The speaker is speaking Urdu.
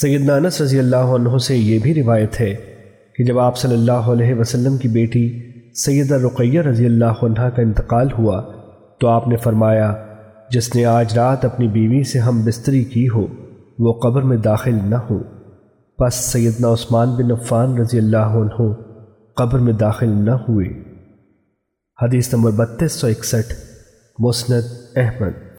سیدنا انس رضی اللہ عنہ سے یہ بھی روایت ہے کہ جب آپ صلی اللہ علیہ وسلم کی بیٹی سیدہ رقیہ رضی اللہ عنہ کا انتقال ہوا تو آپ نے فرمایا، جس نے آج رات اپنی بیوی سے ہم بستری کی ہو، وہ قبر میں داخل نہ ہو۔ پس سیدنا عثمان بن عفان رضی اللہ عنہ قبر میں داخل نہ ہوئے۔ حدیث نمبر بتیس سو اکسٹھ، مسند احمد۔